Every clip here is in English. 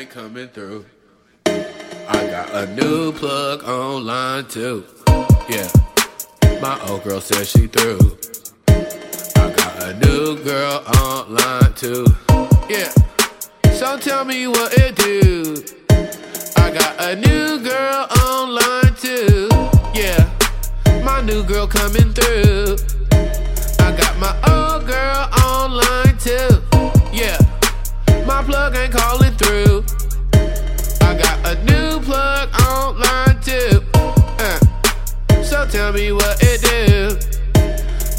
ain't coming through. I got a new plug online too. Yeah, my old girl says she through. I got a new girl online too. Yeah, so tell me what it do. I got a new girl online too. Yeah, my new girl coming through. Tell me what it do.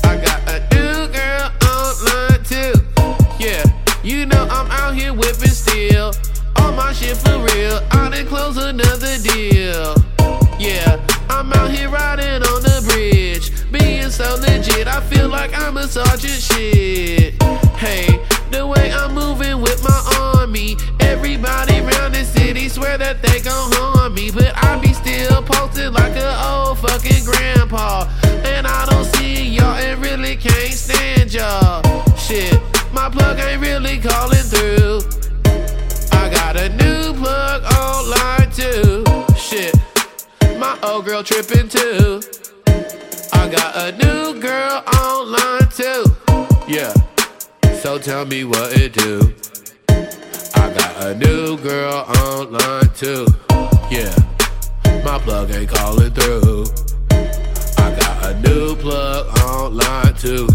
I got a new girl online too. Yeah, you know I'm out here whipping steel. All my shit for real. I done close another deal. Yeah, I'm out here riding on the bridge. Being so legit, I feel like I'm a sergeant shit. Hey, really calling through. I got a new plug online too. Shit, my old girl tripping too. I got a new girl online too. Yeah, so tell me what it do. I got a new girl online too. Yeah, my plug ain't calling through. I got a new plug online too.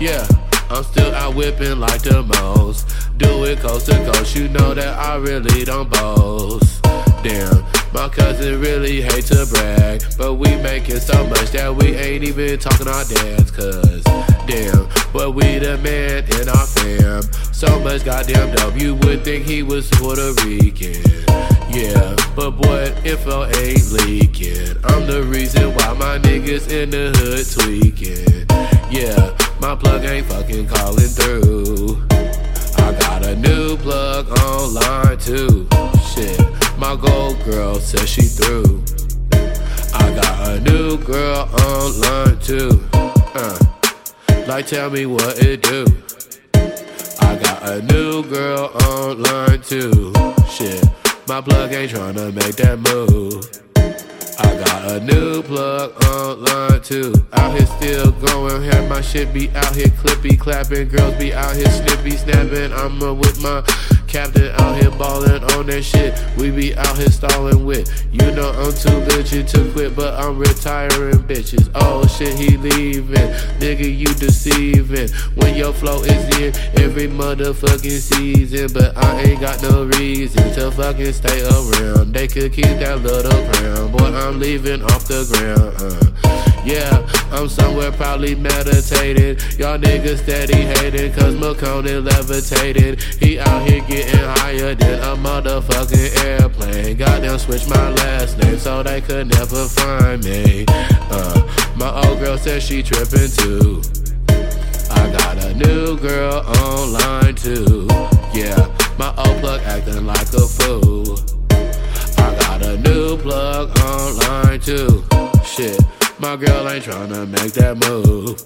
Yeah, I'm still out whipping like the most. Do it coast to coast, you know that I really don't boast. Damn, my cousin really hate to brag, but we making so much that we ain't even talking our dads. Cause damn, but we the man in our fam. So much goddamn dope, you would think he was Puerto Rican. Yeah, but boy, info ain't leaking. I'm the reason why my niggas in the hood tweaking. Yeah, my plug ain't fucking calling through. I got a new plug online too. Shit, my gold girl says she through. I got a new girl online too. Uh, like, tell me what it do. I got a new girl online too. Shit, my plug ain't tryna make that move. I got a new plug online too. Out here still going, have my shit be out here clippy clapping. Girls be out here snippy snapping. I'ma with my captain out here balling on that shit. We be out here stalling with. You know I'm too legit to quit, but I'm retiring bitches. Oh shit, he leaving. Nigga, you deceiving. When your flow is in every motherfucking season, but I ain't got no reason to fucking stay around. They could keep that little crown. Boy, I'm leaving off the ground. Uh. Yeah, I'm somewhere probably meditating. Y'all niggas steady hating, cause McConaughey levitating. He out here getting higher than a motherfucking airplane. Goddamn, switch my last name so they could never find me. Uh, my old girl said she tripping too. I got a new girl online too. Yeah, my old plug acting like a fool. I got a new plug online too. Shit, my girl ain't tryna make that move.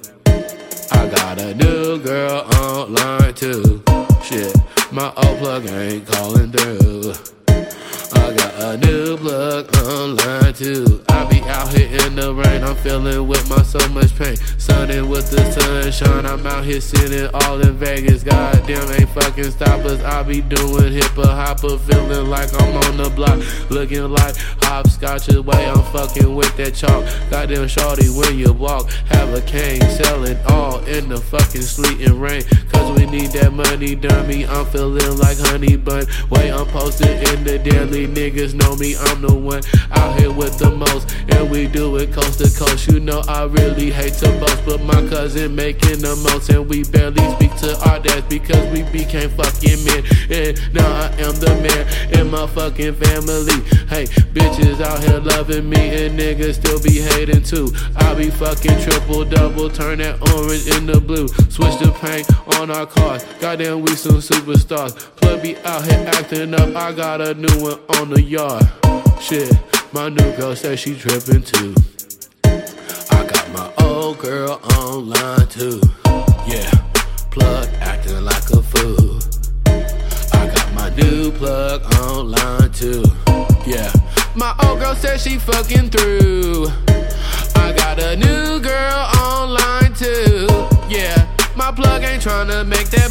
I got a new girl online too. Shit, my old plug ain't calling through. I got a new plug online too. I be out here in the rain, I'm feeling with my so much pain. Sunning with the sunshine, I'm out here sitting all in Vegas. Goddamn, ain't fucking stop us. I be doing hipper hopper, feeling like I'm on the block, looking like hopscotch. The way I'm fucking with that chalk. Goddamn, shorty, when you walk, have a cane, selling all in the fucking sleet and rain. Cause we need that money, dummy. I'm feeling like honey bun. Way I'm posted in the daily, niggas know me, I'm the one out here with the most. And we do it coast to coast. You know I really hate to boast, but my cousin making the most. And we barely speak to our dads because we became fucking men. And now I am the man in my fucking family. Hey, bitches out here loving me and niggas still be hating too. I be fucking triple double, turn that orange into blue. Switch the paint on our cars. Goddamn, we some superstars. Plug be out here acting up. I got a new one on the yard. Shit, my new girl said she tripping too. I got my old girl online too. Yeah, plug acting like a fool. I got my new plug online too. Yeah, my old girl said she fucking through. I got a new girl online too. Yeah, my plug ain't tryna make that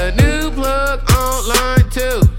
a new plug online too.